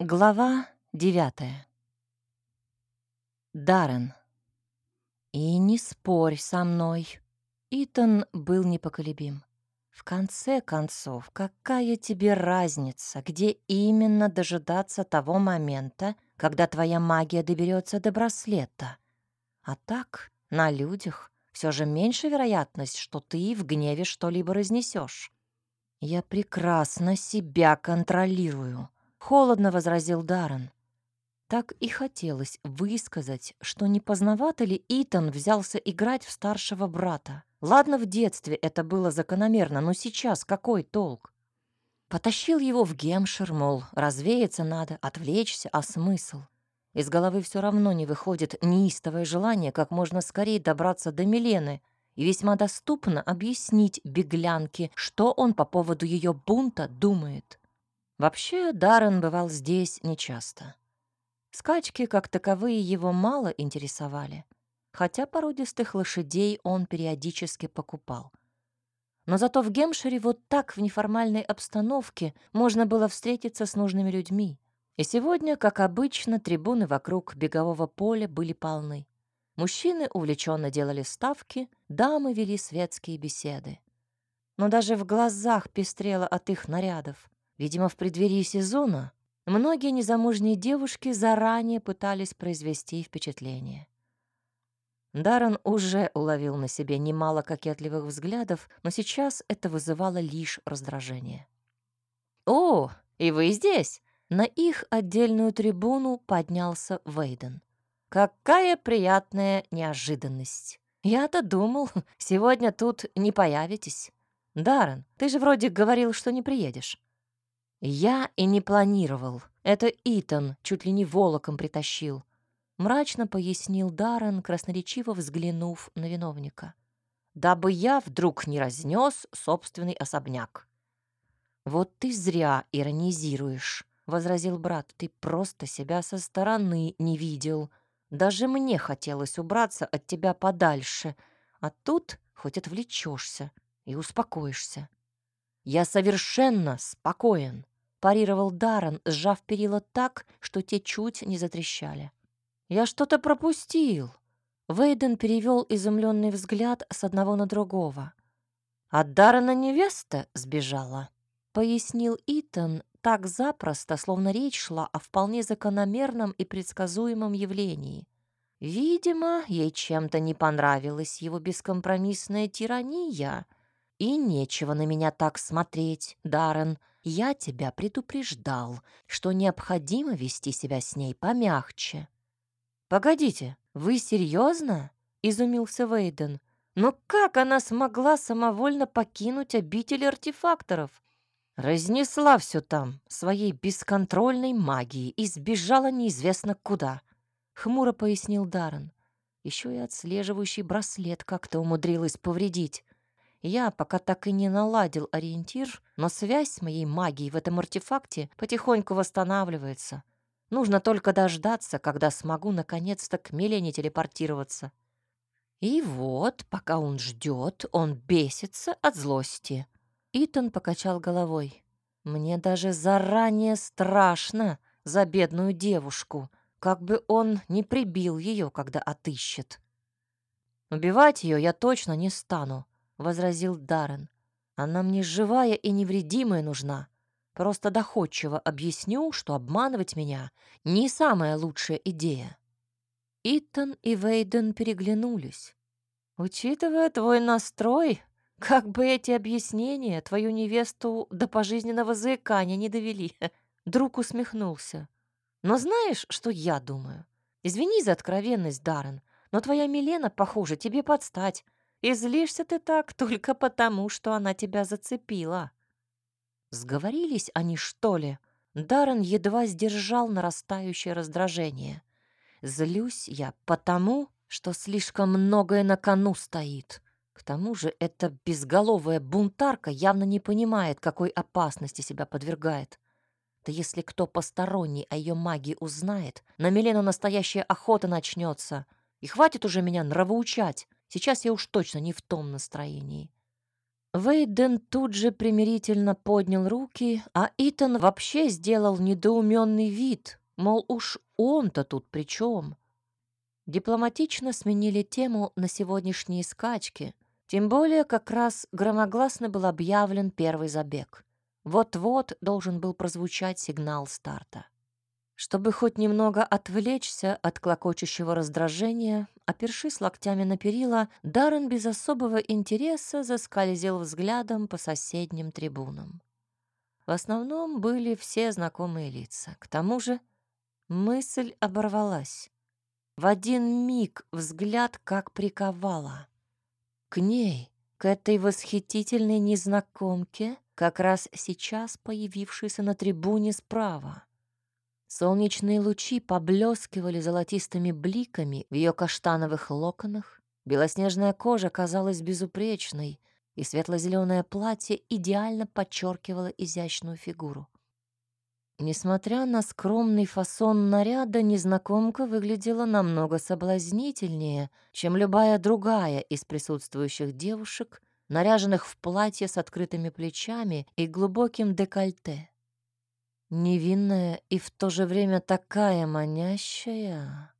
Глава девятая. Даррен. И не спорь со мной. Итан был непоколебим. В конце концов, какая тебе разница, где именно дожидаться того момента, когда твоя магия доберется до браслета? А так, на людях все же меньше вероятность, что ты в гневе что-либо разнесешь. Я прекрасно себя контролирую. Холодно возразил Даррен. Так и хотелось высказать, что не поздновато ли Итан взялся играть в старшего брата. Ладно, в детстве это было закономерно, но сейчас какой толк? Потащил его в Гемшир, мол, развеяться надо, отвлечься, а смысл? Из головы все равно не выходит неистовое желание как можно скорее добраться до Милены и весьма доступно объяснить беглянке, что он по поводу ее бунта думает. Вообще, Даррен бывал здесь нечасто. Скачки, как таковые, его мало интересовали, хотя породистых лошадей он периодически покупал. Но зато в Гемшире вот так в неформальной обстановке можно было встретиться с нужными людьми. И сегодня, как обычно, трибуны вокруг бегового поля были полны. Мужчины увлеченно делали ставки, дамы вели светские беседы. Но даже в глазах пестрело от их нарядов. Видимо, в преддверии сезона многие незамужние девушки заранее пытались произвести впечатление. Даррен уже уловил на себе немало кокетливых взглядов, но сейчас это вызывало лишь раздражение. «О, и вы здесь!» На их отдельную трибуну поднялся Вейден. «Какая приятная неожиданность! Я-то думал, сегодня тут не появитесь. Даррен, ты же вроде говорил, что не приедешь». Я и не планировал. Это Итан чуть ли не волоком притащил. Мрачно пояснил Даррен, красноречиво взглянув на виновника. Дабы я вдруг не разнес собственный особняк. «Вот ты зря иронизируешь», — возразил брат. «Ты просто себя со стороны не видел. Даже мне хотелось убраться от тебя подальше, а тут хоть отвлечешься и успокоишься. Я совершенно спокоен парировал Даррен, сжав перила так, что те чуть не затрещали. «Я что-то пропустил!» Вейден перевел изумленный взгляд с одного на другого. «От Даррена невеста сбежала», — пояснил Итан так запросто, словно речь шла о вполне закономерном и предсказуемом явлении. Видимо, ей чем-то не понравилась его бескомпромиссная тирания. И нечего на меня так смотреть, Даррен, — я тебя предупреждал, что необходимо вести себя с ней помягче. Погодите, вы серьезно? изумился Вейден. Но как она смогла самовольно покинуть обитель артефакторов? Разнесла все там своей бесконтрольной магией и сбежала неизвестно куда, хмуро пояснил Даррен. Еще и отслеживающий браслет как-то умудрилась повредить. Я пока так и не наладил ориентир, но связь с моей магией в этом артефакте потихоньку восстанавливается. Нужно только дождаться, когда смогу наконец-то к Милене телепортироваться. И вот, пока он ждет, он бесится от злости. Итан покачал головой. Мне даже заранее страшно за бедную девушку, как бы он не прибил ее, когда отыщет. Убивать ее я точно не стану, — возразил Даррен. «Она мне живая и невредимая нужна. Просто доходчиво объясню, что обманывать меня — не самая лучшая идея». Итан и Вейден переглянулись. «Учитывая твой настрой, как бы эти объяснения твою невесту до пожизненного заикания не довели», — друг усмехнулся. «Но знаешь, что я думаю? Извини за откровенность, Даррен, но твоя Милена, похоже, тебе подстать. И злишься ты так только потому, что она тебя зацепила. Сговорились они, что ли? Даррен едва сдержал нарастающее раздражение. Злюсь я потому, что слишком многое на кону стоит. К тому же эта безголовая бунтарка явно не понимает, какой опасности себя подвергает. Да если кто посторонний о ее магии узнает, на Милену настоящая охота начнется. И хватит уже меня нравоучать. Сейчас я уж точно не в том настроении. Вейден тут же примирительно поднял руки, а Итан вообще сделал недоуменный вид, мол, уж он-то тут при чем? Дипломатично сменили тему на сегодняшние скачки, тем более как раз громогласно был объявлен первый забег. Вот-вот должен был прозвучать сигнал старта. Чтобы хоть немного отвлечься от клокочущего раздражения, опершись локтями на перила, Даррен без особого интереса заскользил взглядом по соседним трибунам. В основном были все знакомые лица. К тому же мысль оборвалась. В один миг взгляд как приковала. К ней, к этой восхитительной незнакомке, как раз сейчас появившейся на трибуне справа. Солнечные лучи поблескивали золотистыми бликами в ее каштановых локонах, белоснежная кожа казалась безупречной, и светло-зеленое платье идеально подчеркивало изящную фигуру. Несмотря на скромный фасон наряда, незнакомка выглядела намного соблазнительнее, чем любая другая из присутствующих девушек, наряженных в платье с открытыми плечами и глубоким декольте. Невинная и в то же время такая манящая.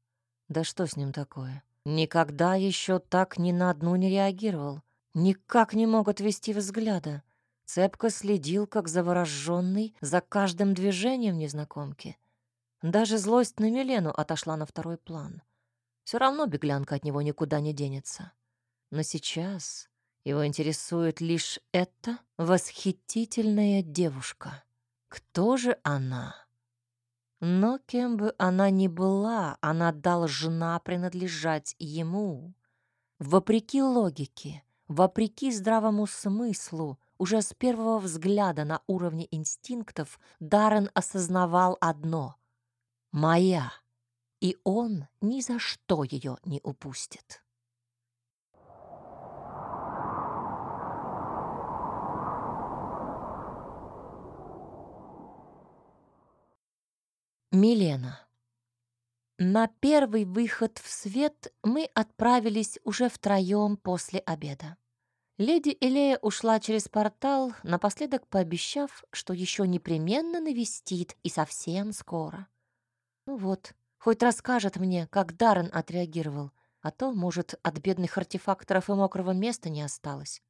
Да что с ним такое? Никогда еще так ни на одну не реагировал. Никак не мог отвести взгляда. Цепко следил, как завороженный, за каждым движением незнакомки. Даже злость на Милену отошла на второй план. Все равно беглянка от него никуда не денется. Но сейчас его интересует лишь эта восхитительная девушка. Кто же она? Но кем бы она ни была, она должна принадлежать ему. Вопреки логике, вопреки здравому смыслу, уже с первого взгляда на уровне инстинктов Даррен осознавал одно — «Моя», и он ни за что ее не упустит. Милена. На первый выход в свет мы отправились уже втроем после обеда. Леди Элея ушла через портал, напоследок пообещав, что еще непременно навестит и совсем скоро. Ну вот, хоть расскажет мне, как Даррен отреагировал, а то, может, от бедных артефакторов и мокрого места не осталось.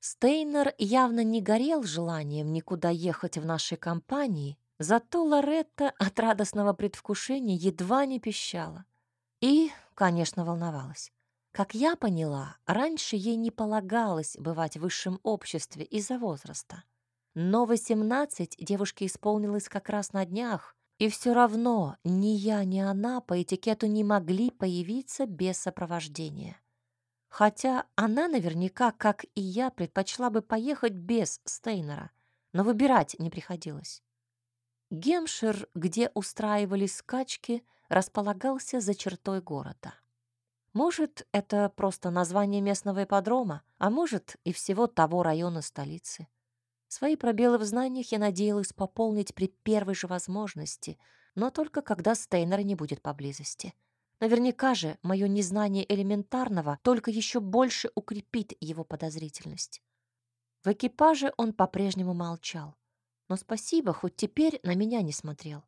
Стейнер явно не горел желанием никуда ехать в нашей компании, Зато Лоретта от радостного предвкушения едва не пищала. И, конечно, волновалась. Как я поняла, раньше ей не полагалось бывать в высшем обществе из-за возраста. Но 18 девушке исполнилось как раз на днях, и все равно ни я, ни она по этикету не могли появиться без сопровождения. Хотя она наверняка, как и я, предпочла бы поехать без Стейнера, но выбирать не приходилось. Гемшир, где устраивались скачки, располагался за чертой города. Может, это просто название местного ипподрома, а может, и всего того района столицы. Свои пробелы в знаниях я надеялась пополнить при первой же возможности, но только когда Стейнера не будет поблизости. Наверняка же мое незнание элементарного только еще больше укрепит его подозрительность. В экипаже он по-прежнему молчал но спасибо, хоть теперь на меня не смотрел.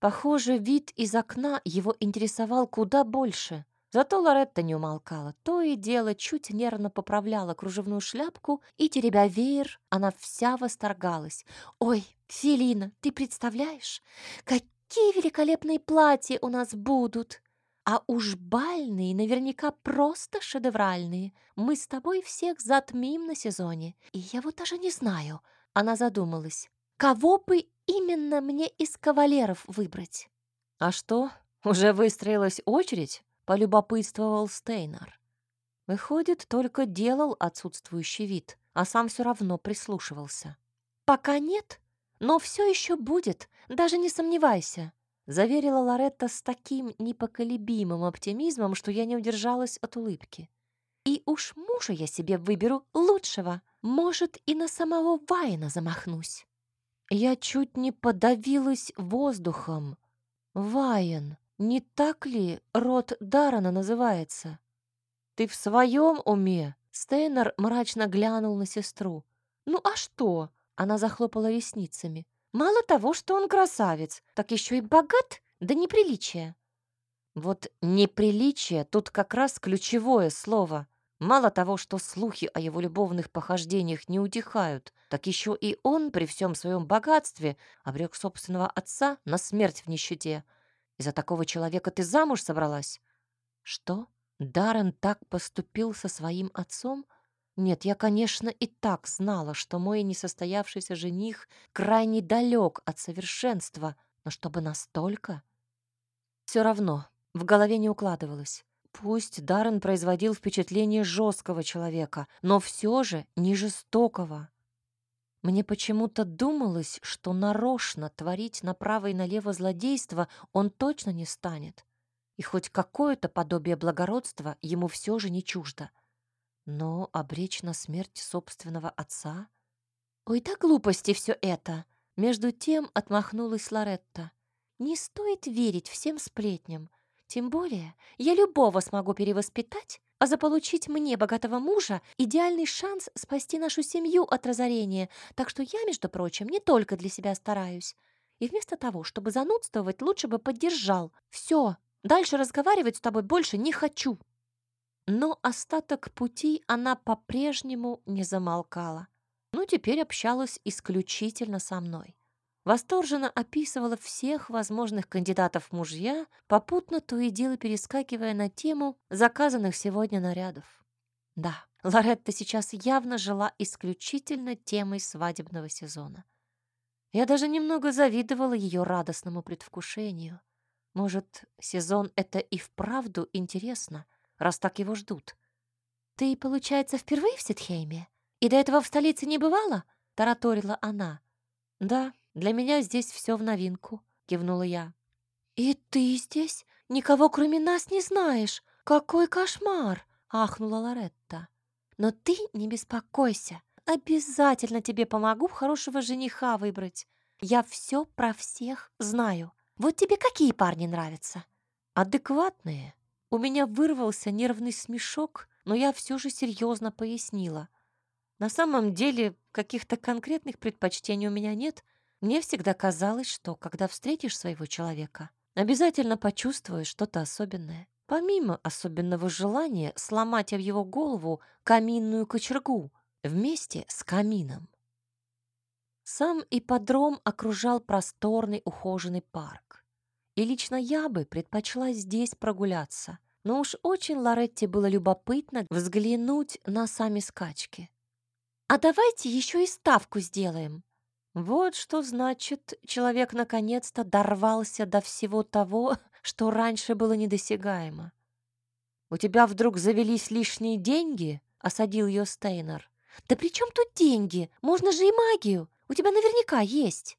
Похоже, вид из окна его интересовал куда больше. Зато Лоретта не умолкала. То и дело чуть нервно поправляла кружевную шляпку, и, теребя веер, она вся восторгалась. «Ой, Филина, ты представляешь, какие великолепные платья у нас будут! А уж бальные наверняка просто шедевральные. Мы с тобой всех затмим на сезоне. И я вот даже не знаю». Она задумалась. Кого бы именно мне из кавалеров выбрать? А что, уже выстроилась очередь? Полюбопытствовал Стейнар. Выходит, только делал отсутствующий вид, а сам все равно прислушивался. Пока нет, но все еще будет, даже не сомневайся, заверила Лоретта с таким непоколебимым оптимизмом, что я не удержалась от улыбки. И уж мужа я себе выберу лучшего. Может, и на самого Вайна замахнусь. Я чуть не подавилась воздухом. Вайен, не так ли род Дарана называется? Ты в своем уме? Стейнер мрачно глянул на сестру. «Ну а что?» — она захлопала ресницами. «Мало того, что он красавец, так еще и богат до неприличия». Вот неприличие тут как раз ключевое слово. Мало того, что слухи о его любовных похождениях не утихают, так еще и он при всем своем богатстве обрек собственного отца на смерть в нищете. Из-за такого человека ты замуж собралась? Что? Даррен так поступил со своим отцом? Нет, я, конечно, и так знала, что мой несостоявшийся жених крайне далек от совершенства, но чтобы настолько? Все равно, в голове не укладывалось. Пусть Даррен производил впечатление жесткого человека, но все же не жестокого. Мне почему-то думалось, что нарочно творить направо и налево злодейство он точно не станет. И хоть какое-то подобие благородства ему все же не чуждо. Но обречь на смерть собственного отца? Ой, да глупости все это! Между тем отмахнулась Лоретта. Не стоит верить всем сплетням. Тем более, я любого смогу перевоспитать, а заполучить мне богатого мужа — идеальный шанс спасти нашу семью от разорения, так что я, между прочим, не только для себя стараюсь. И вместо того, чтобы занудствовать, лучше бы поддержал. Все, дальше разговаривать с тобой больше не хочу. Но остаток пути она по-прежнему не замолкала. Ну, теперь общалась исключительно со мной восторженно описывала всех возможных кандидатов мужья, попутно то и дело перескакивая на тему заказанных сегодня нарядов. Да, Лоретта сейчас явно жила исключительно темой свадебного сезона. Я даже немного завидовала ее радостному предвкушению. Может, сезон это и вправду интересно, раз так его ждут. «Ты, получается, впервые в Ситхейме? И до этого в столице не бывала?» — тараторила она. «Да, для меня здесь все в новинку», — кивнула я. «И ты здесь? Никого кроме нас не знаешь? Какой кошмар!» — ахнула Лоретта. «Но ты не беспокойся. Обязательно тебе помогу хорошего жениха выбрать. Я все про всех знаю. Вот тебе какие парни нравятся?» «Адекватные». У меня вырвался нервный смешок, но я все же серьезно пояснила. На самом деле, каких-то конкретных предпочтений у меня нет, мне всегда казалось, что когда встретишь своего человека, обязательно почувствуешь что-то особенное. Помимо особенного желания сломать в его голову каминную кочергу вместе с камином. Сам ипподром окружал просторный ухоженный парк. И лично я бы предпочла здесь прогуляться. Но уж очень Лоретте было любопытно взглянуть на сами скачки. «А давайте еще и ставку сделаем», вот что значит, человек наконец-то дорвался до всего того, что раньше было недосягаемо. «У тебя вдруг завелись лишние деньги?» — осадил ее Стейнер. «Да при чем тут деньги? Можно же и магию. У тебя наверняка есть».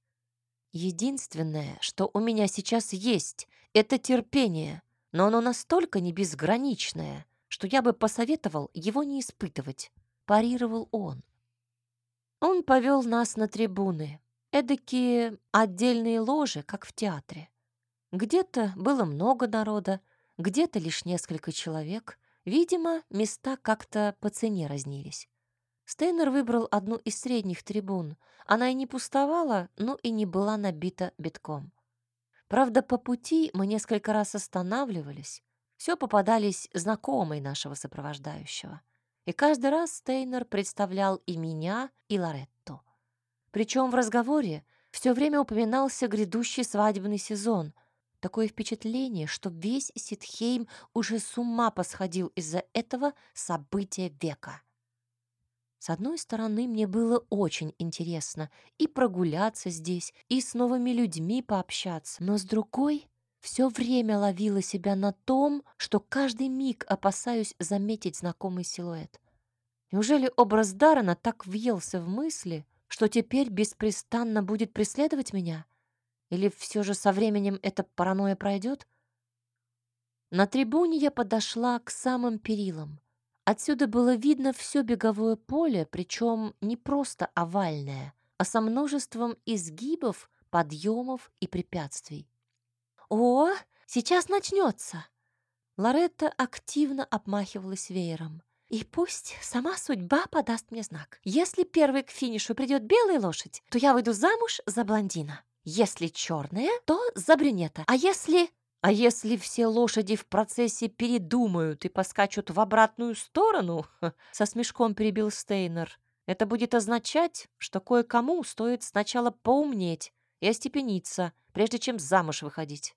«Единственное, что у меня сейчас есть, это терпение, но оно настолько не безграничное, что я бы посоветовал его не испытывать», — парировал он. Он повел нас на трибуны, эдакие отдельные ложи, как в театре. Где-то было много народа, где-то лишь несколько человек. Видимо, места как-то по цене разнились. Стейнер выбрал одну из средних трибун. Она и не пустовала, но и не была набита битком. Правда, по пути мы несколько раз останавливались. Все попадались знакомые нашего сопровождающего — и каждый раз Стейнер представлял и меня, и Лоретту. Причем в разговоре все время упоминался грядущий свадебный сезон. Такое впечатление, что весь Ситхейм уже с ума посходил из-за этого события века. С одной стороны, мне было очень интересно и прогуляться здесь, и с новыми людьми пообщаться, но с другой все время ловила себя на том, что каждый миг опасаюсь заметить знакомый силуэт. Неужели образ Дарана так въелся в мысли, что теперь беспрестанно будет преследовать меня? Или все же со временем эта паранойя пройдет? На трибуне я подошла к самым перилам. Отсюда было видно все беговое поле, причем не просто овальное, а со множеством изгибов, подъемов и препятствий. «О, сейчас начнется!» Лоретта активно обмахивалась веером. И пусть сама судьба подаст мне знак. Если первый к финишу придет белая лошадь, то я выйду замуж за блондина. Если черная, то за брюнета. А если... А если все лошади в процессе передумают и поскачут в обратную сторону? Со смешком перебил Стейнер. Это будет означать, что кое-кому стоит сначала поумнеть и остепениться, прежде чем замуж выходить.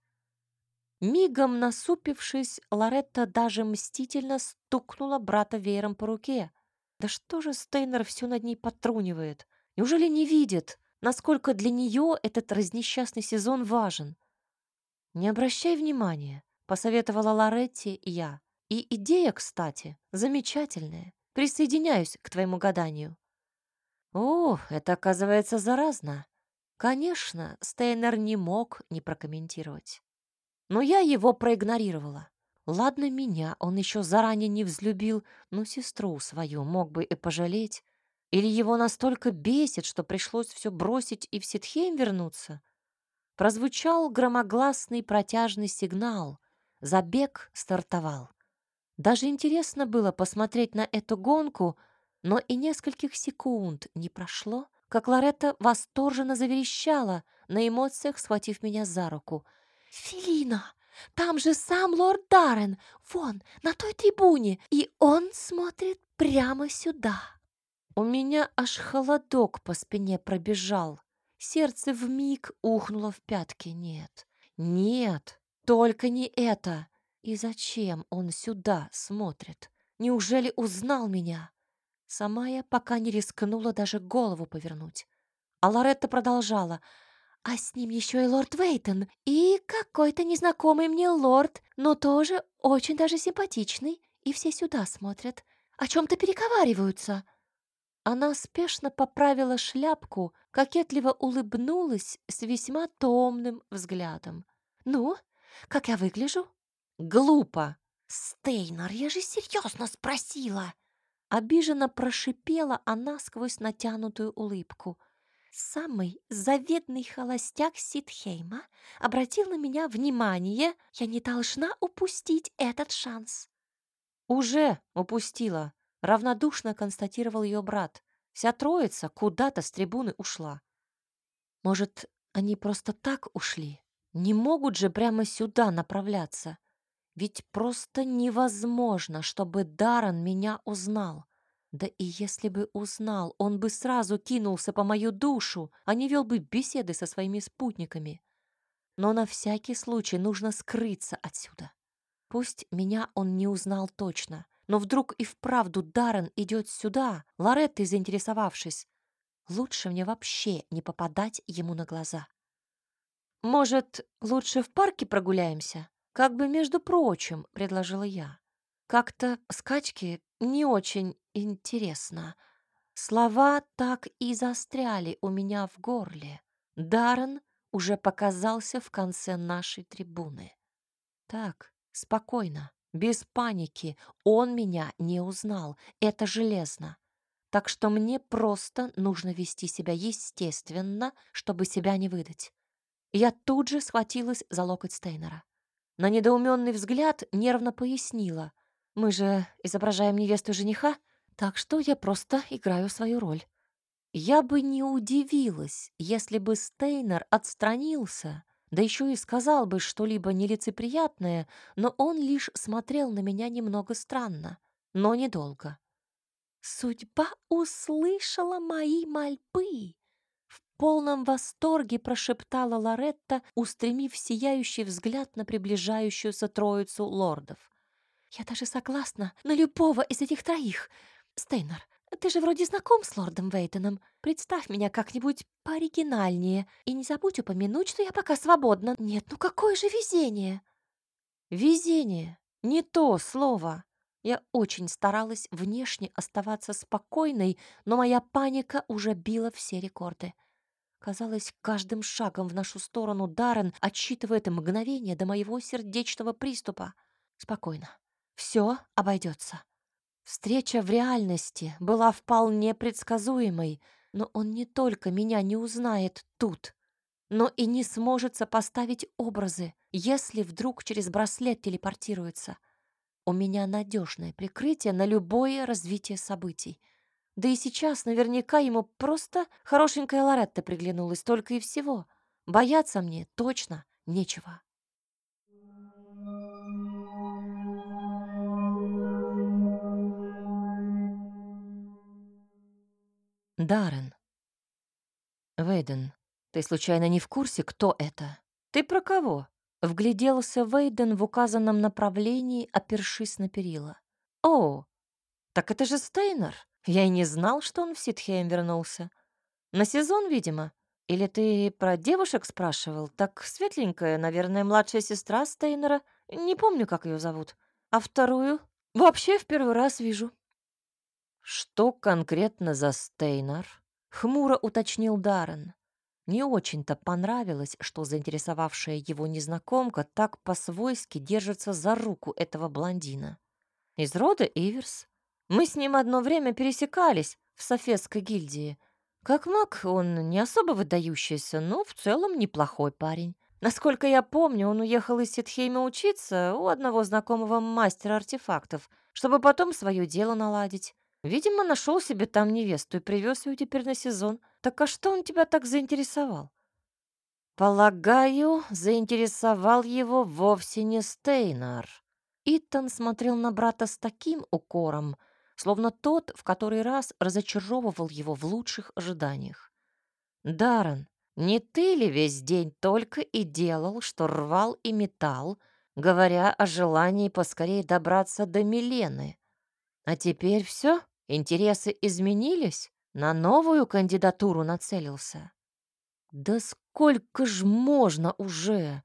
Мигом насупившись, Лоретта даже мстительно стукнула брата веером по руке. Да что же Стейнер все над ней потрунивает? Неужели не видит, насколько для нее этот разнесчастный сезон важен? «Не обращай внимания», — посоветовала Лоретте я. «И идея, кстати, замечательная. Присоединяюсь к твоему гаданию». «О, это, оказывается, заразно». Конечно, Стейнер не мог не прокомментировать. Но я его проигнорировала. Ладно меня, он еще заранее не взлюбил, но сестру свою мог бы и пожалеть. Или его настолько бесит, что пришлось все бросить и в Ситхейм вернуться. Прозвучал громогласный протяжный сигнал. Забег стартовал. Даже интересно было посмотреть на эту гонку, но и нескольких секунд не прошло, как Лоретта восторженно заверещала, на эмоциях схватив меня за руку — «Филина, там же сам лорд Даррен, вон, на той трибуне, и он смотрит прямо сюда». У меня аж холодок по спине пробежал. Сердце вмиг ухнуло в пятки. Нет, нет, только не это. И зачем он сюда смотрит? Неужели узнал меня? Сама я пока не рискнула даже голову повернуть. А Лоретта продолжала — а с ним еще и лорд Вейтон, и какой-то незнакомый мне лорд, но тоже очень даже симпатичный, и все сюда смотрят, о чем-то переговариваются». Она спешно поправила шляпку, кокетливо улыбнулась с весьма томным взглядом. «Ну, как я выгляжу?» «Глупо!» «Стейнер, я же серьезно спросила!» Обиженно прошипела она сквозь натянутую улыбку. Самый заветный холостяк Ситхейма обратил на меня внимание. Я не должна упустить этот шанс. Уже упустила, равнодушно констатировал ее брат. Вся троица куда-то с трибуны ушла. Может, они просто так ушли? Не могут же прямо сюда направляться. Ведь просто невозможно, чтобы Даран меня узнал. Да и если бы узнал, он бы сразу кинулся по мою душу, а не вел бы беседы со своими спутниками. Но на всякий случай нужно скрыться отсюда. Пусть меня он не узнал точно, но вдруг и вправду Даррен идет сюда, Лореттой заинтересовавшись. Лучше мне вообще не попадать ему на глаза. «Может, лучше в парке прогуляемся?» «Как бы, между прочим», — предложила я. «Как-то скачки не очень интересно. Слова так и застряли у меня в горле. Даррен уже показался в конце нашей трибуны. Так, спокойно, без паники. Он меня не узнал, это железно. Так что мне просто нужно вести себя естественно, чтобы себя не выдать. Я тут же схватилась за локоть Стейнера. На недоуменный взгляд нервно пояснила. Мы же изображаем невесту жениха, так что я просто играю свою роль. Я бы не удивилась, если бы Стейнер отстранился, да еще и сказал бы что-либо нелицеприятное, но он лишь смотрел на меня немного странно, но недолго. Судьба услышала мои мольбы. В полном восторге прошептала Лоретта, устремив сияющий взгляд на приближающуюся троицу лордов. Я даже согласна на любого из этих троих. Стейнер, ты же вроде знаком с лордом Вейтоном. Представь меня как-нибудь пооригинальнее и не забудь упомянуть, что я пока свободна. Нет, ну какое же везение!» «Везение! Не то слово!» Я очень старалась внешне оставаться спокойной, но моя паника уже била все рекорды. Казалось, каждым шагом в нашу сторону Даррен отсчитывает мгновение до моего сердечного приступа. Спокойно. Все обойдется. Встреча в реальности была вполне предсказуемой, но он не только меня не узнает тут, но и не сможет сопоставить образы, если вдруг через браслет телепортируется. у меня надежное прикрытие на любое развитие событий. Да и сейчас наверняка ему просто хорошенькая Лоретта приглянулась только и всего. Бояться мне точно нечего. Даррен. Вейден, ты случайно не в курсе, кто это? Ты про кого? Вгляделся Вейден в указанном направлении, опершись на перила. О, так это же Стейнер. Я и не знал, что он в Ситхейм вернулся. На сезон, видимо. Или ты про девушек спрашивал? Так светленькая, наверное, младшая сестра Стейнера. Не помню, как ее зовут. А вторую вообще в первый раз вижу. «Что конкретно за Стейнер?» — хмуро уточнил Даррен. Не очень-то понравилось, что заинтересовавшая его незнакомка так по-свойски держится за руку этого блондина. Из рода Иверс. Мы с ним одно время пересекались в Софетской гильдии. Как маг, он не особо выдающийся, но в целом неплохой парень. Насколько я помню, он уехал из Ситхейма учиться у одного знакомого мастера артефактов, чтобы потом свое дело наладить. Видимо, нашел себе там невесту и привез ее теперь на сезон. Так а что он тебя так заинтересовал? Полагаю, заинтересовал его вовсе не Стейнар. Итан смотрел на брата с таким укором, словно тот в который раз разочаровывал его в лучших ожиданиях. Даррен, не ты ли весь день только и делал, что рвал и метал, говоря о желании поскорее добраться до Милены? А теперь все? Интересы изменились? На новую кандидатуру нацелился? Да сколько ж можно уже?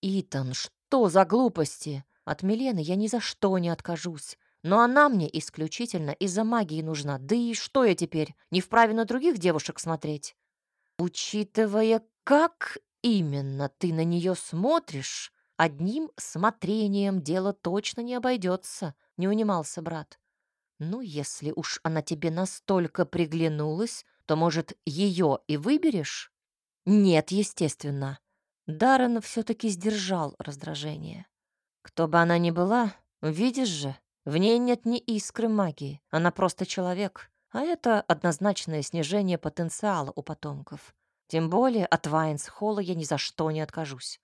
Итан, что за глупости? От Милены я ни за что не откажусь. Но она мне исключительно из-за магии нужна. Да и что я теперь, не вправе на других девушек смотреть? Учитывая, как именно ты на нее смотришь, одним смотрением дело точно не обойдется, не унимался брат. Ну, если уж она тебе настолько приглянулась, то, может, ее и выберешь? Нет, естественно. Даррен все-таки сдержал раздражение. Кто бы она ни была, видишь же, в ней нет ни искры магии, она просто человек, а это однозначное снижение потенциала у потомков. Тем более от Вайнс-Холла я ни за что не откажусь.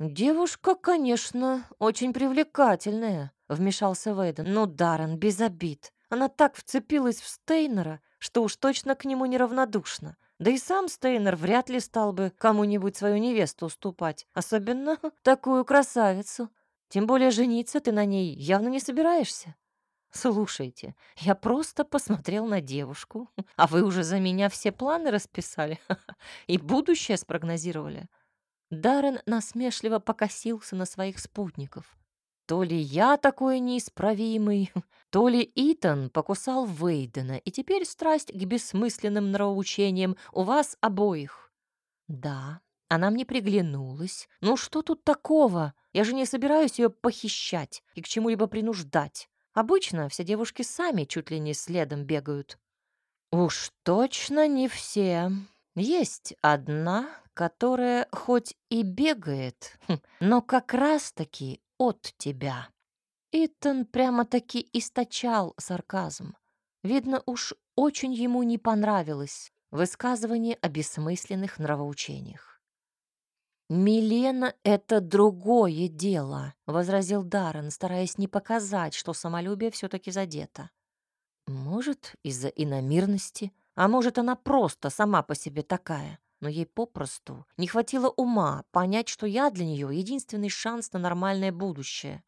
«Девушка, конечно, очень привлекательная», — вмешался Вейден. «Ну, Даррен, без обид. Она так вцепилась в Стейнера, что уж точно к нему неравнодушна. Да и сам Стейнер вряд ли стал бы кому-нибудь свою невесту уступать, особенно такую красавицу. Тем более жениться ты на ней явно не собираешься. Слушайте, я просто посмотрел на девушку, а вы уже за меня все планы расписали и будущее спрогнозировали. Даррен насмешливо покосился на своих спутников. То ли я такой неисправимый, то ли Итан покусал Вейдена, и теперь страсть к бессмысленным нравоучениям у вас обоих. Да, она мне приглянулась. Ну что тут такого? Я же не собираюсь ее похищать и к чему-либо принуждать. Обычно все девушки сами чуть ли не следом бегают. Уж точно не все. Есть одна, которая хоть и бегает, но как раз-таки от тебя. Итан прямо-таки источал сарказм. Видно, уж очень ему не понравилось высказывание о бессмысленных нравоучениях. «Милена — это другое дело», — возразил Даррен, стараясь не показать, что самолюбие все-таки задето. «Может, из-за иномирности, а может, она просто сама по себе такая но ей попросту не хватило ума понять, что я для нее единственный шанс на нормальное будущее.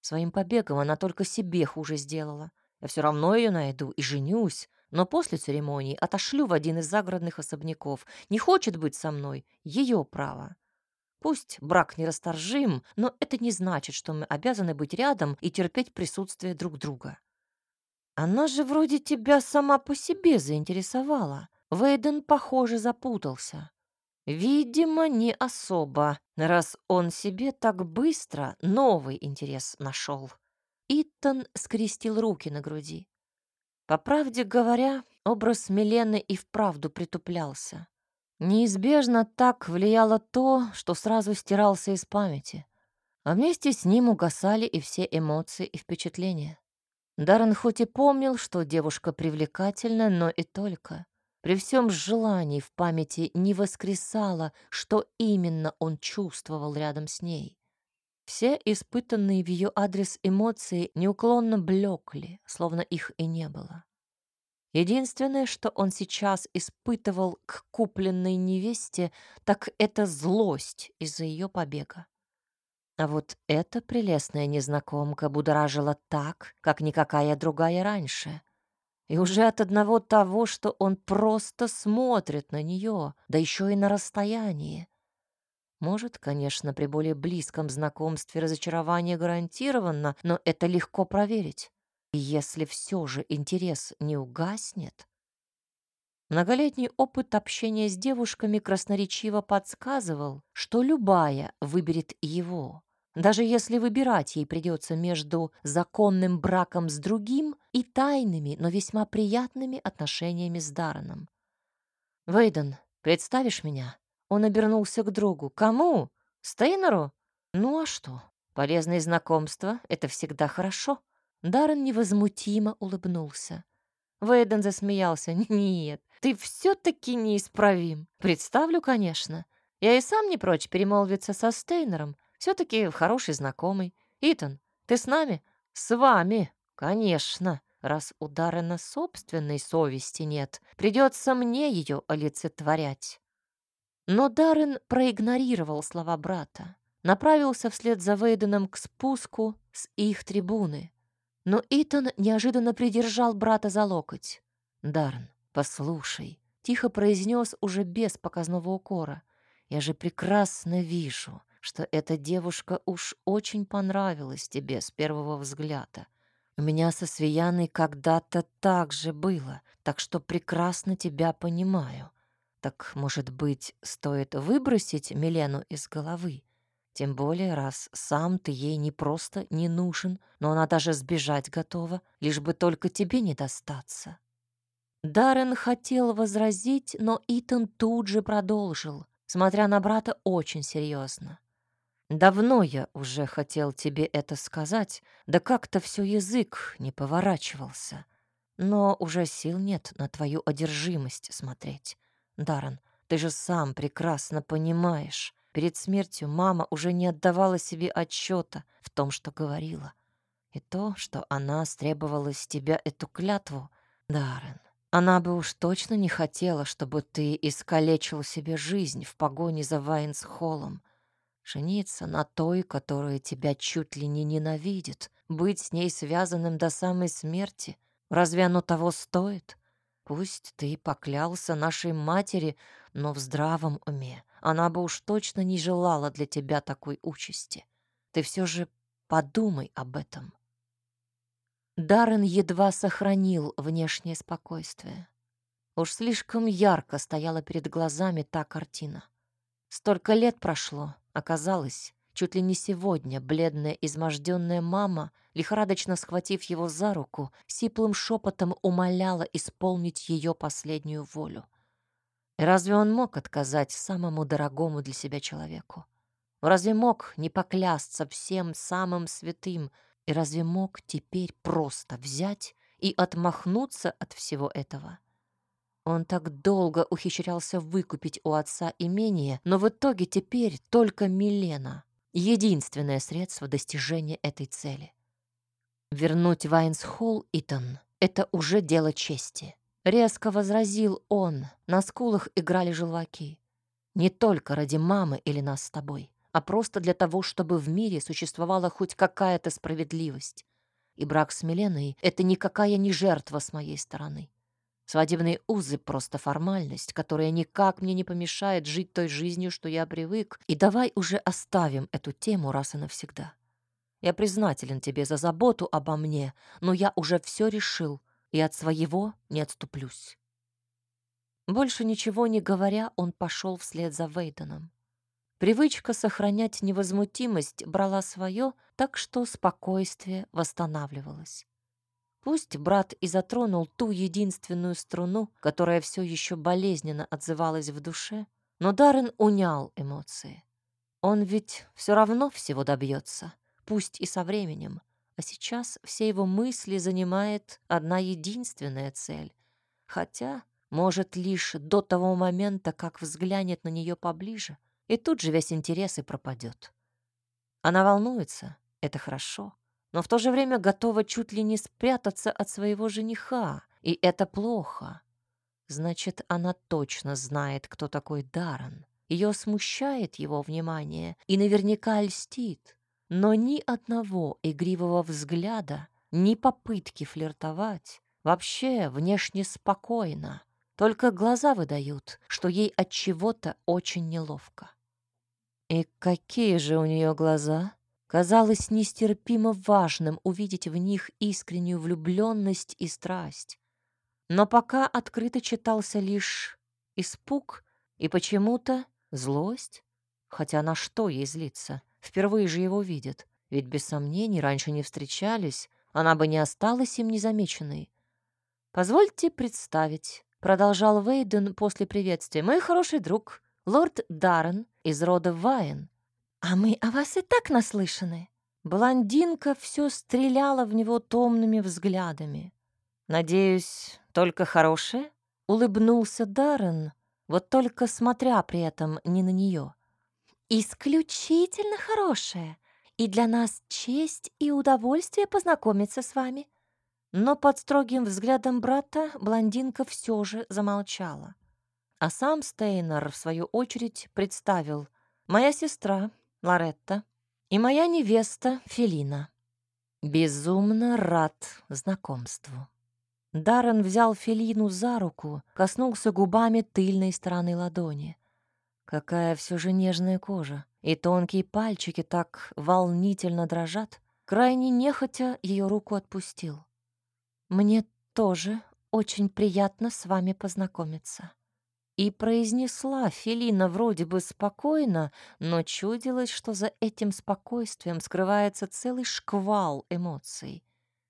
Своим побегом она только себе хуже сделала. Я все равно ее найду и женюсь, но после церемонии отошлю в один из загородных особняков. Не хочет быть со мной — ее право. Пусть брак нерасторжим, но это не значит, что мы обязаны быть рядом и терпеть присутствие друг друга. Она же вроде тебя сама по себе заинтересовала. Вейден, похоже, запутался. Видимо, не особо, раз он себе так быстро новый интерес нашел. Итан скрестил руки на груди. По правде говоря, образ Милены и вправду притуплялся. Неизбежно так влияло то, что сразу стирался из памяти. А вместе с ним угасали и все эмоции и впечатления. Даррен хоть и помнил, что девушка привлекательна, но и только. При всем желании в памяти не воскресало, что именно он чувствовал рядом с ней. Все испытанные в ее адрес эмоции неуклонно блекли, словно их и не было. Единственное, что он сейчас испытывал к купленной невесте, так это злость из-за ее побега. А вот эта прелестная незнакомка будоражила так, как никакая другая раньше. И уже от одного того, что он просто смотрит на нее, да еще и на расстоянии. Может, конечно, при более близком знакомстве разочарование гарантировано, но это легко проверить. И если все же интерес не угаснет... Многолетний опыт общения с девушками красноречиво подсказывал, что любая выберет его даже если выбирать ей придется между законным браком с другим и тайными, но весьма приятными отношениями с Дарреном. «Вейден, представишь меня?» Он обернулся к другу. «Кому? Стейнеру? Ну а что? Полезные знакомства — это всегда хорошо». Даррен невозмутимо улыбнулся. Вейден засмеялся. «Нет, ты все-таки неисправим. Представлю, конечно. Я и сам не прочь перемолвиться со Стейнером, все-таки хороший знакомый. Итан, ты с нами? С вами, конечно. Раз удара на собственной совести нет, придется мне ее олицетворять. Но Даррен проигнорировал слова брата, направился вслед за Вейденом к спуску с их трибуны. Но Итан неожиданно придержал брата за локоть. «Даррен, послушай», — тихо произнес уже без показного укора. «Я же прекрасно вижу, что эта девушка уж очень понравилась тебе с первого взгляда. У меня со Свияной когда-то так же было, так что прекрасно тебя понимаю. Так, может быть, стоит выбросить Милену из головы? Тем более, раз сам ты ей не просто не нужен, но она даже сбежать готова, лишь бы только тебе не достаться. Даррен хотел возразить, но Итан тут же продолжил, смотря на брата очень серьезно. Давно я уже хотел тебе это сказать, да как-то все язык не поворачивался. Но уже сил нет на твою одержимость смотреть. Даран, ты же сам прекрасно понимаешь. Перед смертью мама уже не отдавала себе отчета в том, что говорила. И то, что она стребовала с тебя эту клятву, Даррен, она бы уж точно не хотела, чтобы ты искалечил себе жизнь в погоне за Вайнсхоллом. Жениться на той, которая тебя чуть ли не ненавидит, быть с ней связанным до самой смерти. Разве оно того стоит? Пусть ты поклялся нашей матери, но в здравом уме она бы уж точно не желала для тебя такой участи. Ты все же подумай об этом. Даррен едва сохранил внешнее спокойствие. Уж слишком ярко стояла перед глазами та картина. Столько лет прошло, оказалось, чуть ли не сегодня бледная изможденная мама, лихорадочно схватив его за руку, сиплым шепотом умоляла исполнить ее последнюю волю. Разве он мог отказать самому дорогому для себя человеку? Разве мог не поклясться всем самым святым? И разве мог теперь просто взять и отмахнуться от всего этого? Он так долго ухищрялся выкупить у отца имение, но в итоге теперь только Милена — единственное средство достижения этой цели. Вернуть Вайнсхолл Итан — это уже дело чести. Резко возразил он, на скулах играли желваки. Не только ради мамы или нас с тобой, а просто для того, чтобы в мире существовала хоть какая-то справедливость. И брак с Миленой — это никакая не жертва с моей стороны. Свадебные узы — просто формальность, которая никак мне не помешает жить той жизнью, что я привык, и давай уже оставим эту тему раз и навсегда. Я признателен тебе за заботу обо мне, но я уже все решил и от своего не отступлюсь. Больше ничего не говоря, он пошел вслед за Вейденом. Привычка сохранять невозмутимость брала свое, так что спокойствие восстанавливалось. Пусть брат и затронул ту единственную струну, которая все еще болезненно отзывалась в душе, но Даррен унял эмоции. Он ведь все равно всего добьется, пусть и со временем. А сейчас все его мысли занимает одна единственная цель. Хотя, может, лишь до того момента, как взглянет на нее поближе, и тут же весь интерес и пропадет. Она волнуется, это хорошо, но в то же время готова чуть ли не спрятаться от своего жениха, и это плохо. Значит, она точно знает, кто такой Даррен. Ее смущает его внимание и наверняка льстит. Но ни одного игривого взгляда, ни попытки флиртовать, вообще внешне спокойно. Только глаза выдают, что ей от чего-то очень неловко. И какие же у нее глаза? Казалось нестерпимо важным увидеть в них искреннюю влюбленность и страсть. Но пока открыто читался лишь испуг и почему-то злость. Хотя на что ей злиться? Впервые же его видит. Ведь без сомнений раньше не встречались, она бы не осталась им незамеченной. «Позвольте представить», — продолжал Вейден после приветствия, «мой хороший друг, лорд Даррен из рода Вайн». «А мы о вас и так наслышаны». Блондинка все стреляла в него томными взглядами. «Надеюсь, только хорошее?» — улыбнулся Даррен, вот только смотря при этом не на нее. «Исключительно хорошее, и для нас честь и удовольствие познакомиться с вами». Но под строгим взглядом брата блондинка все же замолчала. А сам Стейнер, в свою очередь, представил «Моя сестра Лоретта и моя невеста Фелина». Безумно рад знакомству. Даррен взял Фелину за руку, коснулся губами тыльной стороны ладони. Какая все же нежная кожа, и тонкие пальчики так волнительно дрожат. Крайне нехотя ее руку отпустил. «Мне тоже очень приятно с вами познакомиться». И произнесла Фелина вроде бы спокойно, но чудилось, что за этим спокойствием скрывается целый шквал эмоций.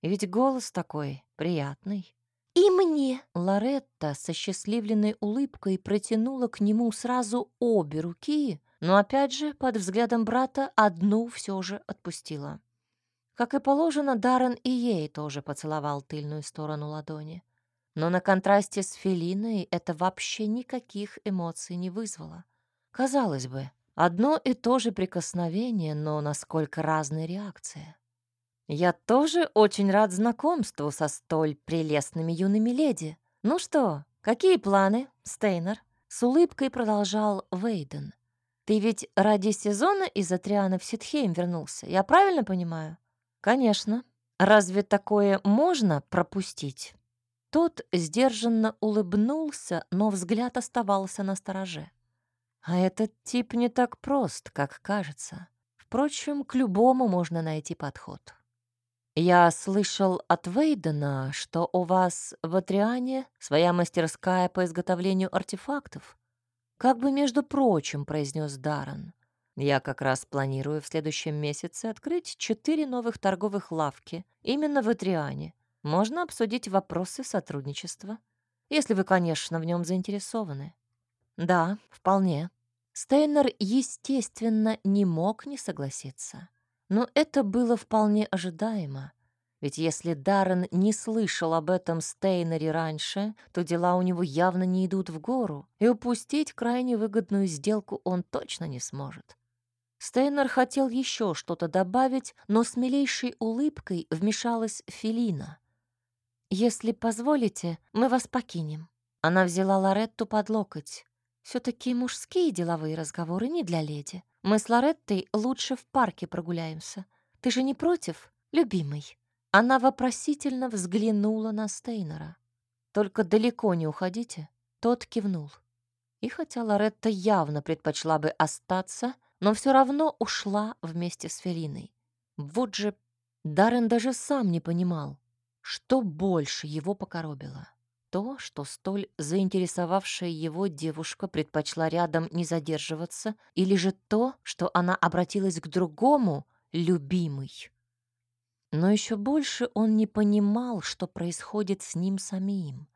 Ведь голос такой приятный. «И мне!» Лоретта со счастливленной улыбкой протянула к нему сразу обе руки, но опять же под взглядом брата одну все же отпустила. Как и положено, Даррен и ей тоже поцеловал тыльную сторону ладони. Но на контрасте с Фелиной это вообще никаких эмоций не вызвало. Казалось бы, одно и то же прикосновение, но насколько разная реакция. «Я тоже очень рад знакомству со столь прелестными юными леди. Ну что, какие планы, Стейнер?» С улыбкой продолжал Вейден. «Ты ведь ради сезона из Атриана в Ситхейм вернулся, я правильно понимаю?» «Конечно. Разве такое можно пропустить?» Тот сдержанно улыбнулся, но взгляд оставался на стороже. А этот тип не так прост, как кажется. Впрочем, к любому можно найти подход. Я слышал от Вейдена, что у вас в Атриане своя мастерская по изготовлению артефактов. Как бы, между прочим, произнес Даррен. Я как раз планирую в следующем месяце открыть четыре новых торговых лавки именно в Атриане. Можно обсудить вопросы сотрудничества, если вы, конечно, в нем заинтересованы. Да, вполне. Стейнер, естественно, не мог не согласиться. Но это было вполне ожидаемо. Ведь если Даррен не слышал об этом Стейнере раньше, то дела у него явно не идут в гору, и упустить крайне выгодную сделку он точно не сможет. Стейнер хотел еще что-то добавить, но с милейшей улыбкой вмешалась Филина. «Если позволите, мы вас покинем». Она взяла Лоретту под локоть. «Все-таки мужские деловые разговоры не для леди. Мы с Лореттой лучше в парке прогуляемся. Ты же не против, любимый?» Она вопросительно взглянула на Стейнера. «Только далеко не уходите». Тот кивнул. И хотя Лоретта явно предпочла бы остаться, но все равно ушла вместе с Фелиной. Вот же Даррен даже сам не понимал, что больше его покоробило. То, что столь заинтересовавшая его девушка предпочла рядом не задерживаться, или же то, что она обратилась к другому, любимый. Но еще больше он не понимал, что происходит с ним самим.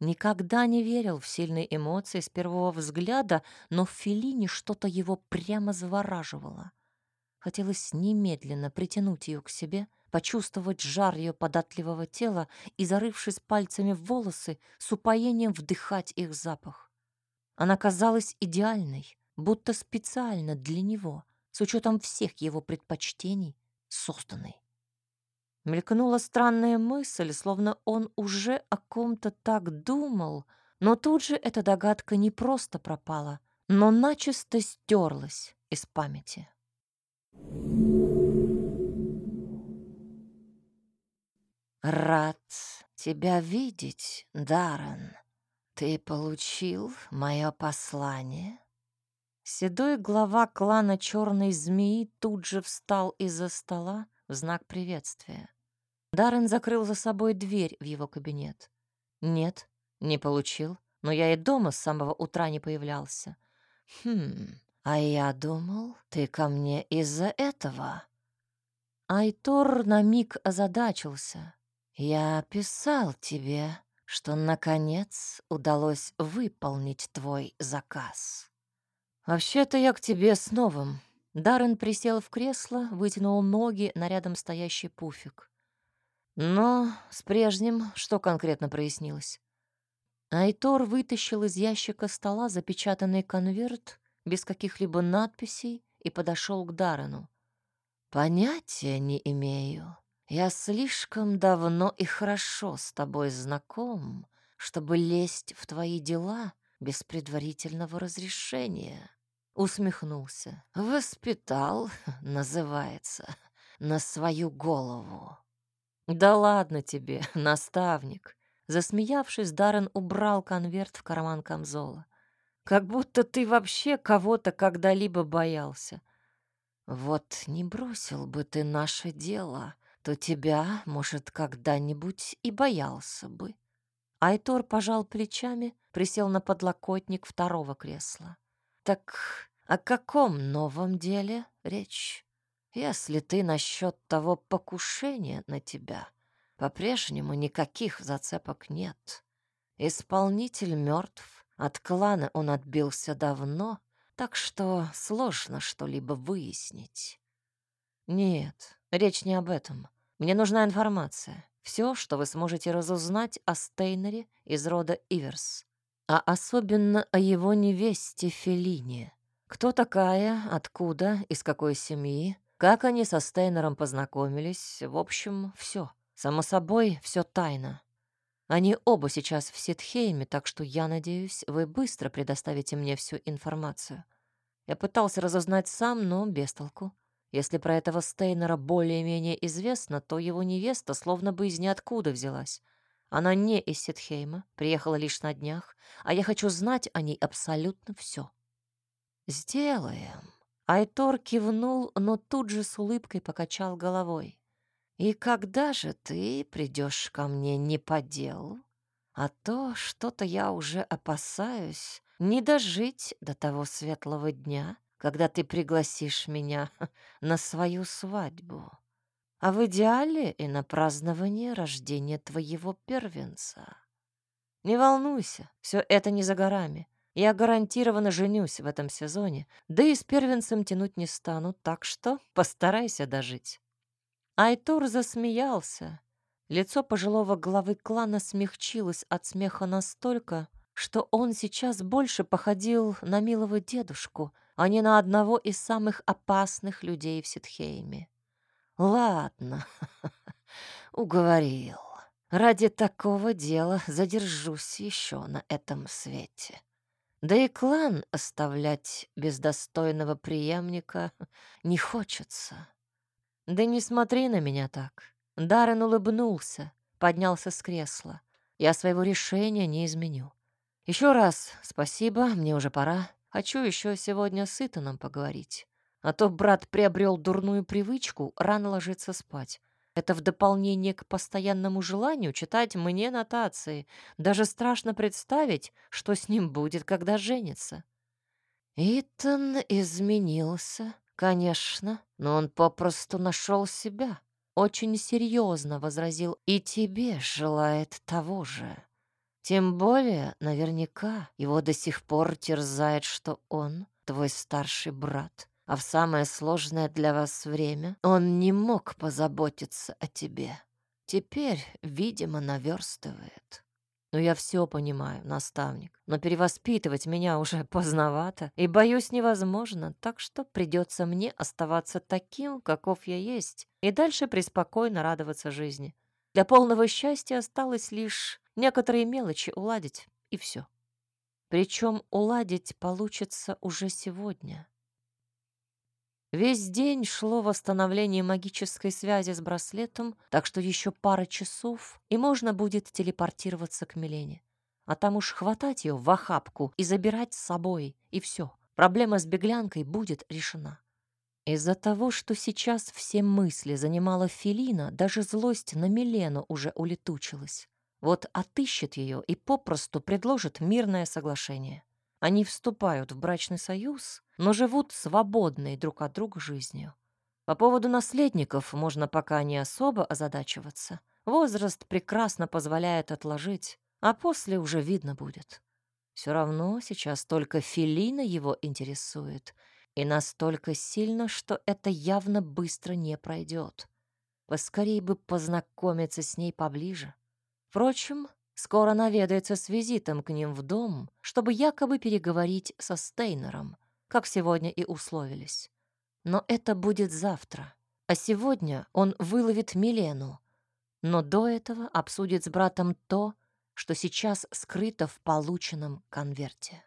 никогда не верил в сильные эмоции с первого взгляда, но в Фелине что-то его прямо завораживало. Хотелось немедленно притянуть ее к себе, почувствовать жар ее податливого тела и, зарывшись пальцами в волосы, с упоением вдыхать их запах. Она казалась идеальной, будто специально для него, с учетом всех его предпочтений, созданной. Мелькнула странная мысль, словно он уже о ком-то так думал, но тут же эта догадка не просто пропала, но начисто стерлась из памяти. «Рад тебя видеть, Даррен. Ты получил мое послание?» Седой глава клана Черной Змеи тут же встал из-за стола в знак приветствия. Даррен закрыл за собой дверь в его кабинет. «Нет, не получил, но я и дома с самого утра не появлялся». «Хм, а я думал, ты ко мне из-за этого». Айтор на миг озадачился. «Я писал тебе, что, наконец, удалось выполнить твой заказ». «Вообще-то я к тебе с новым». Даррен присел в кресло, вытянул ноги на рядом стоящий пуфик. Но с прежним что конкретно прояснилось? Айтор вытащил из ящика стола запечатанный конверт без каких-либо надписей и подошел к Дарану. «Понятия не имею. Я слишком давно и хорошо с тобой знаком, чтобы лезть в твои дела без предварительного разрешения». Усмехнулся. «Воспитал, называется, на свою голову». «Да ладно тебе, наставник!» Засмеявшись, Даррен убрал конверт в карман камзола. «Как будто ты вообще кого-то когда-либо боялся». «Вот не бросил бы ты наше дело, то тебя, может, когда-нибудь и боялся бы». Айтор пожал плечами, присел на подлокотник второго кресла. «Так о каком новом деле речь?» Если ты насчет того покушения на тебя, по-прежнему никаких зацепок нет. Исполнитель мертв, от клана он отбился давно, так что сложно что-либо выяснить. Нет, речь не об этом. Мне нужна информация. Все, что вы сможете разузнать о Стейнере из рода Иверс, а особенно о его невесте Фелине. Кто такая, откуда, из какой семьи, как они со Стейнером познакомились, в общем, все. Само собой, все тайно. Они оба сейчас в Ситхейме, так что я надеюсь, вы быстро предоставите мне всю информацию. Я пытался разузнать сам, но без толку. Если про этого Стейнера более-менее известно, то его невеста словно бы из ниоткуда взялась. Она не из Ситхейма, приехала лишь на днях, а я хочу знать о ней абсолютно все. «Сделаем», Айтор кивнул, но тут же с улыбкой покачал головой. «И когда же ты придешь ко мне не по делу? А то что-то я уже опасаюсь не дожить до того светлого дня, когда ты пригласишь меня на свою свадьбу, а в идеале и на празднование рождения твоего первенца. Не волнуйся, все это не за горами. Я гарантированно женюсь в этом сезоне, да и с первенцем тянуть не стану, так что постарайся дожить». Айтур засмеялся. Лицо пожилого главы клана смягчилось от смеха настолько, что он сейчас больше походил на милого дедушку, а не на одного из самых опасных людей в Ситхейме. «Ладно, уговорил. Ради такого дела задержусь еще на этом свете». Да и клан оставлять без достойного преемника не хочется. Да не смотри на меня так. Даррен улыбнулся, поднялся с кресла. Я своего решения не изменю. Еще раз спасибо, мне уже пора. Хочу еще сегодня с Итаном поговорить. А то брат приобрел дурную привычку рано ложиться спать. Это в дополнение к постоянному желанию читать мне нотации. Даже страшно представить, что с ним будет, когда женится. Итан изменился, конечно, но он попросту нашел себя. Очень серьезно возразил, и тебе желает того же. Тем более, наверняка, его до сих пор терзает, что он твой старший брат, а в самое сложное для вас время он не мог позаботиться о тебе. Теперь, видимо, наверстывает. Ну, я все понимаю, наставник, но перевоспитывать меня уже поздновато и, боюсь, невозможно, так что придется мне оставаться таким, каков я есть, и дальше преспокойно радоваться жизни. Для полного счастья осталось лишь некоторые мелочи уладить, и все. Причем уладить получится уже сегодня. Весь день шло восстановление магической связи с браслетом, так что еще пара часов, и можно будет телепортироваться к Милене. А там уж хватать ее в охапку и забирать с собой, и все. Проблема с беглянкой будет решена. Из-за того, что сейчас все мысли занимала Филина, даже злость на Милену уже улетучилась. Вот отыщет ее и попросту предложит мирное соглашение. Они вступают в брачный союз, но живут свободной друг от друга жизнью. По поводу наследников можно пока не особо озадачиваться. Возраст прекрасно позволяет отложить, а после уже видно будет. Все равно сейчас только Филина его интересует, и настолько сильно, что это явно быстро не пройдет. Поскорей бы познакомиться с ней поближе. Впрочем, скоро наведается с визитом к ним в дом, чтобы якобы переговорить со Стейнером, как сегодня и условились. Но это будет завтра. А сегодня он выловит Милену. Но до этого обсудит с братом то, что сейчас скрыто в полученном конверте.